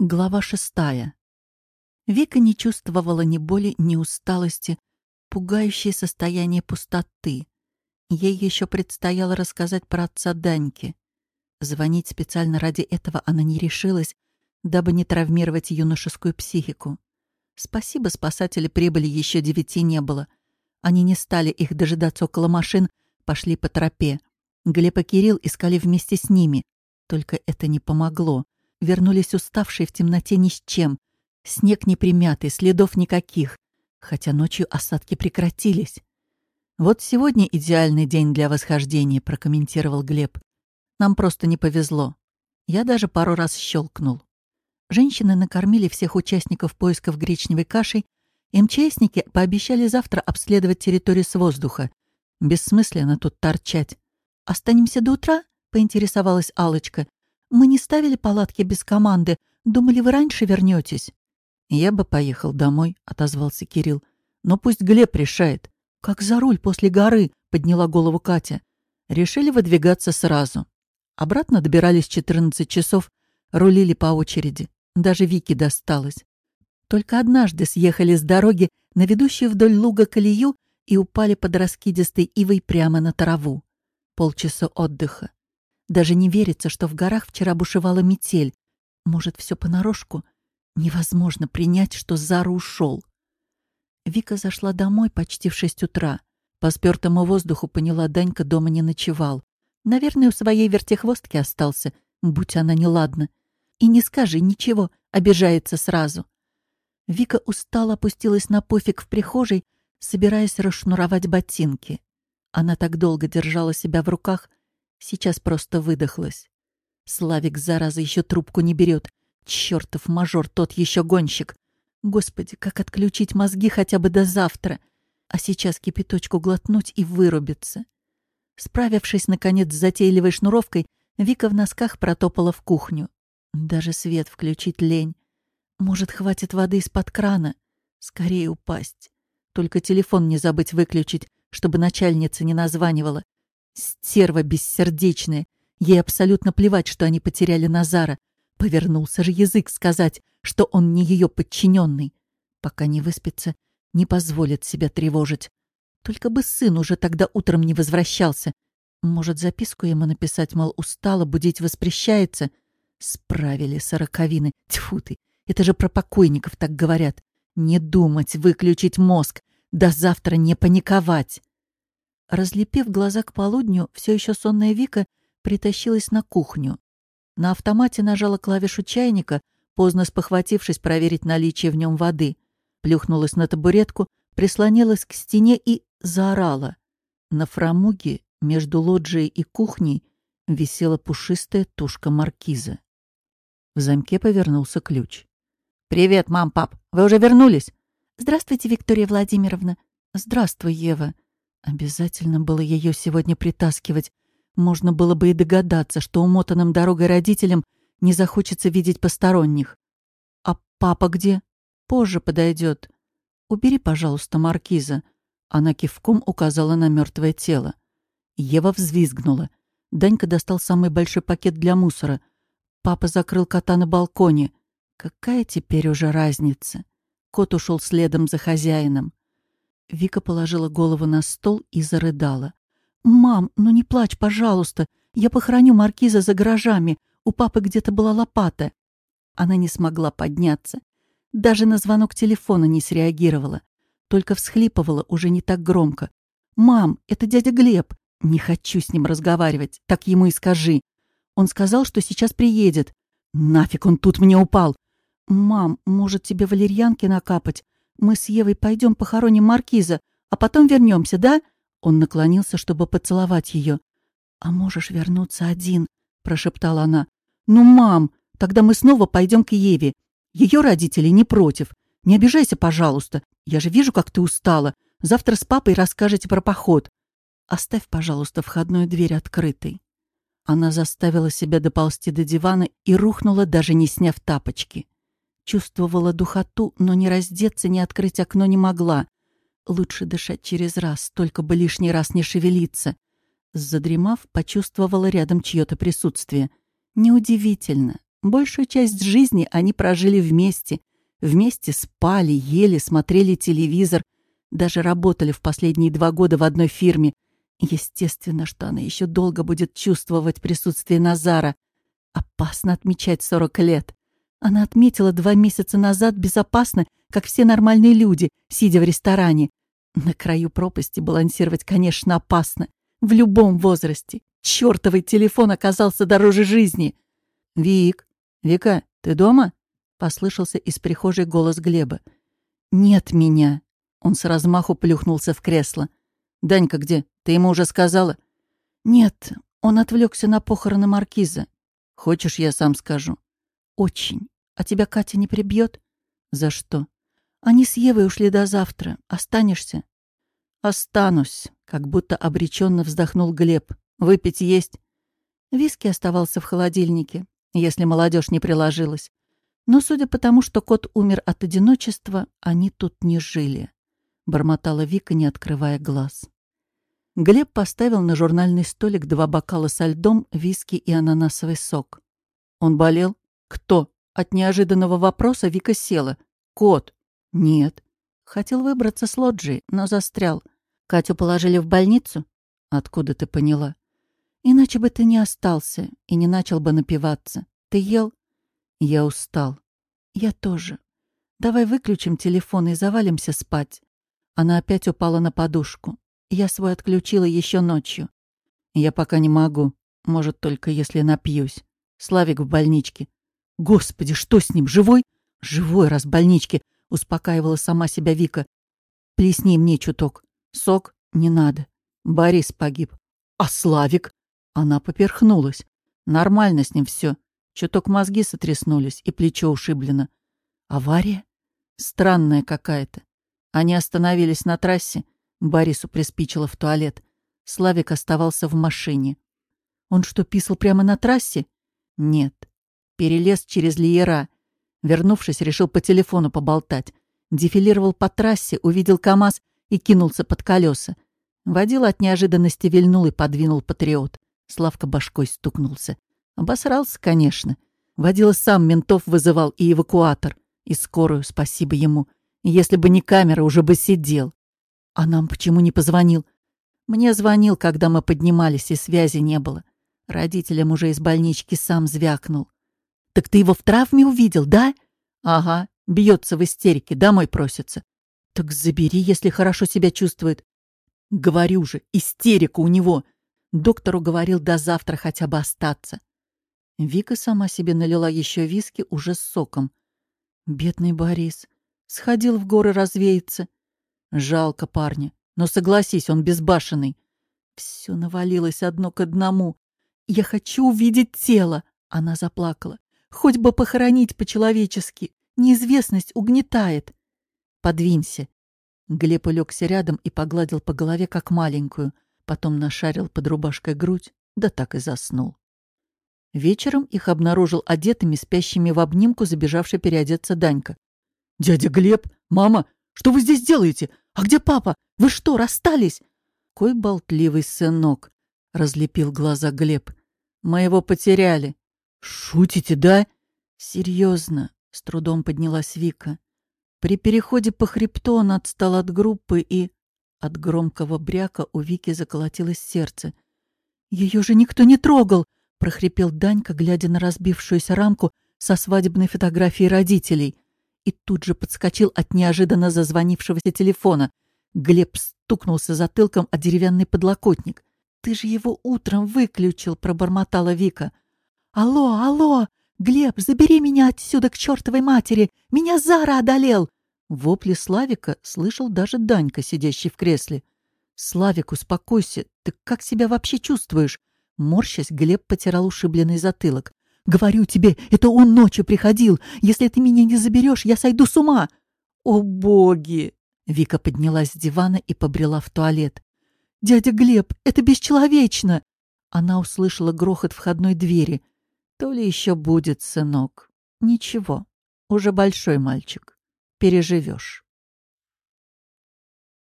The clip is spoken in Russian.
Глава шестая. Вика не чувствовала ни боли, ни усталости, пугающее состояние пустоты. Ей еще предстояло рассказать про отца Даньки. Звонить специально ради этого она не решилась, дабы не травмировать юношескую психику. Спасибо, спасатели прибыли, еще девяти не было. Они не стали их дожидаться около машин, пошли по тропе. Глеб и Кирилл искали вместе с ними. Только это не помогло вернулись уставшие в темноте ни с чем. Снег не примятый, следов никаких, хотя ночью осадки прекратились. «Вот сегодня идеальный день для восхождения», — прокомментировал Глеб. «Нам просто не повезло. Я даже пару раз щелкнул». Женщины накормили всех участников поисков гречневой кашей, МЧСники пообещали завтра обследовать территорию с воздуха. Бессмысленно тут торчать. «Останемся до утра?» — поинтересовалась алочка мы не ставили палатки без команды. Думали, вы раньше вернетесь. «Я бы поехал домой», — отозвался Кирилл. «Но пусть Глеб решает». «Как за руль после горы», — подняла голову Катя. Решили выдвигаться сразу. Обратно добирались 14 часов, рулили по очереди. Даже Вике досталось. Только однажды съехали с дороги на ведущую вдоль луга колею и упали под раскидистой ивой прямо на траву. Полчаса отдыха. Даже не верится, что в горах вчера бушевала метель. Может, все понарошку? Невозможно принять, что Зара ушел. Вика зашла домой почти в шесть утра. По спёртому воздуху поняла, Данька дома не ночевал. Наверное, у своей вертихвостки остался, будь она неладна. И не скажи ничего, обижается сразу. Вика устало опустилась на пофиг в прихожей, собираясь расшнуровать ботинки. Она так долго держала себя в руках, Сейчас просто выдохлась. Славик, зараза, еще трубку не берет. Чертов мажор, тот еще гонщик. Господи, как отключить мозги хотя бы до завтра? А сейчас кипяточку глотнуть и вырубиться. Справившись, наконец, с затейливой шнуровкой, Вика в носках протопала в кухню. Даже свет включить лень. Может, хватит воды из-под крана? Скорее упасть. Только телефон не забыть выключить, чтобы начальница не названивала. Стерва бессердечная. Ей абсолютно плевать, что они потеряли Назара. Повернулся же язык сказать, что он не ее подчиненный. Пока не выспится, не позволит себя тревожить. Только бы сын уже тогда утром не возвращался. Может, записку ему написать, мол, устала, будить воспрещается? Справили сороковины. Тьфу ты, это же про покойников так говорят. Не думать, выключить мозг. До завтра не паниковать. Разлепив глаза к полудню, все еще сонная Вика притащилась на кухню. На автомате нажала клавишу чайника, поздно спохватившись проверить наличие в нем воды. Плюхнулась на табуретку, прислонилась к стене и заорала. На фрамуге между лоджией и кухней висела пушистая тушка маркиза. В замке повернулся ключ. «Привет, мам, пап! Вы уже вернулись?» «Здравствуйте, Виктория Владимировна!» «Здравствуй, Ева!» Обязательно было ее сегодня притаскивать. Можно было бы и догадаться, что умотанным дорогой родителям не захочется видеть посторонних. «А папа где?» «Позже подойдет. Убери, пожалуйста, маркиза». Она кивком указала на мертвое тело. Ева взвизгнула. Данька достал самый большой пакет для мусора. Папа закрыл кота на балконе. Какая теперь уже разница? Кот ушел следом за хозяином. Вика положила голову на стол и зарыдала. «Мам, ну не плачь, пожалуйста. Я похороню маркиза за гаражами. У папы где-то была лопата». Она не смогла подняться. Даже на звонок телефона не среагировала. Только всхлипывала уже не так громко. «Мам, это дядя Глеб. Не хочу с ним разговаривать. Так ему и скажи. Он сказал, что сейчас приедет. Нафиг он тут мне упал. Мам, может, тебе валерьянки накапать? Мы с Евой пойдем похороним маркиза, а потом вернемся, да?» Он наклонился, чтобы поцеловать ее. «А можешь вернуться один?» — прошептала она. «Ну, мам, тогда мы снова пойдем к Еве. Ее родители не против. Не обижайся, пожалуйста. Я же вижу, как ты устала. Завтра с папой расскажете про поход. Оставь, пожалуйста, входную дверь открытой». Она заставила себя доползти до дивана и рухнула, даже не сняв тапочки. Чувствовала духоту, но ни раздеться, ни открыть окно не могла. Лучше дышать через раз, только бы лишний раз не шевелиться. Задремав, почувствовала рядом чье-то присутствие. Неудивительно. Большую часть жизни они прожили вместе. Вместе спали, ели, смотрели телевизор. Даже работали в последние два года в одной фирме. Естественно, что она еще долго будет чувствовать присутствие Назара. Опасно отмечать 40 лет. Она отметила два месяца назад безопасно, как все нормальные люди, сидя в ресторане. На краю пропасти балансировать, конечно, опасно. В любом возрасте. Чёртовый телефон оказался дороже жизни. «Вик, Вика, ты дома?» — послышался из прихожей голос Глеба. «Нет меня». Он с размаху плюхнулся в кресло. «Данька где? Ты ему уже сказала?» «Нет, он отвлекся на похороны Маркиза. Хочешь, я сам скажу?» «Очень. А тебя Катя не прибьет? «За что?» «Они с Евой ушли до завтра. Останешься?» «Останусь», — как будто обреченно вздохнул Глеб. «Выпить есть?» Виски оставался в холодильнике, если молодежь не приложилась. Но судя по тому, что кот умер от одиночества, они тут не жили. Бормотала Вика, не открывая глаз. Глеб поставил на журнальный столик два бокала со льдом, виски и ананасовый сок. Он болел? Кто? От неожиданного вопроса Вика села. Кот? Нет. Хотел выбраться с лоджии, но застрял. Катю положили в больницу? Откуда ты поняла? Иначе бы ты не остался и не начал бы напиваться. Ты ел? Я устал. Я тоже. Давай выключим телефон и завалимся спать. Она опять упала на подушку. Я свой отключила еще ночью. Я пока не могу. Может, только если напьюсь. Славик в больничке. Господи, что с ним, живой? Живой, раз в больничке, успокаивала сама себя Вика. Плесни мне чуток. Сок не надо. Борис погиб. А Славик? Она поперхнулась. Нормально с ним все. Чуток мозги сотряснулись и плечо ушиблено. Авария? Странная какая-то. Они остановились на трассе, Борису приспичило в туалет. Славик оставался в машине. Он что, писал прямо на трассе? Нет. Перелез через Лиера. Вернувшись, решил по телефону поболтать. Дефилировал по трассе, увидел КамАЗ и кинулся под колеса. Водил от неожиданности вильнул и подвинул патриот. Славка башкой стукнулся. Обосрался, конечно. Водила сам ментов вызывал и эвакуатор. И скорую, спасибо ему. Если бы не камера, уже бы сидел. А нам почему не позвонил? Мне звонил, когда мы поднимались, и связи не было. Родителям уже из больнички сам звякнул. Так ты его в травме увидел, да? Ага, бьется в истерике, домой просится. Так забери, если хорошо себя чувствует. Говорю же, истерика у него. Доктору говорил до завтра хотя бы остаться. Вика сама себе налила еще виски уже с соком. Бедный Борис. Сходил в горы развеяться. Жалко парня. Но согласись, он безбашенный. Все навалилось одно к одному. Я хочу увидеть тело. Она заплакала. Хоть бы похоронить по-человечески. Неизвестность угнетает. Подвинься. Глеб улегся рядом и погладил по голове, как маленькую. Потом нашарил под рубашкой грудь, да так и заснул. Вечером их обнаружил одетыми, спящими в обнимку, забежавший переодеться Данька. «Дядя Глеб! Мама! Что вы здесь делаете? А где папа? Вы что, расстались?» «Кой болтливый сынок!» — разлепил глаза Глеб. «Мы его потеряли». «Шутите, да?» «Серьезно», — с трудом поднялась Вика. При переходе по хребту он отстал от группы и... От громкого бряка у Вики заколотилось сердце. «Ее же никто не трогал!» — прохрипел Данька, глядя на разбившуюся рамку со свадебной фотографией родителей и тут же подскочил от неожиданно зазвонившегося телефона. Глеб стукнулся затылком о деревянный подлокотник. «Ты же его утром выключил», — пробормотала Вика. «Алло, алло! Глеб, забери меня отсюда к чертовой матери! Меня Зара одолел!» Вопли Славика слышал даже Данька, сидящий в кресле. «Славик, успокойся! Ты как себя вообще чувствуешь?» Морщась, Глеб потирал ушибленный затылок. Говорю тебе, это он ночью приходил. Если ты меня не заберешь, я сойду с ума. О, боги! Вика поднялась с дивана и побрела в туалет. «Дядя Глеб, это бесчеловечно!» Она услышала грохот входной двери. «То ли еще будет, сынок. Ничего, уже большой мальчик. Переживешь».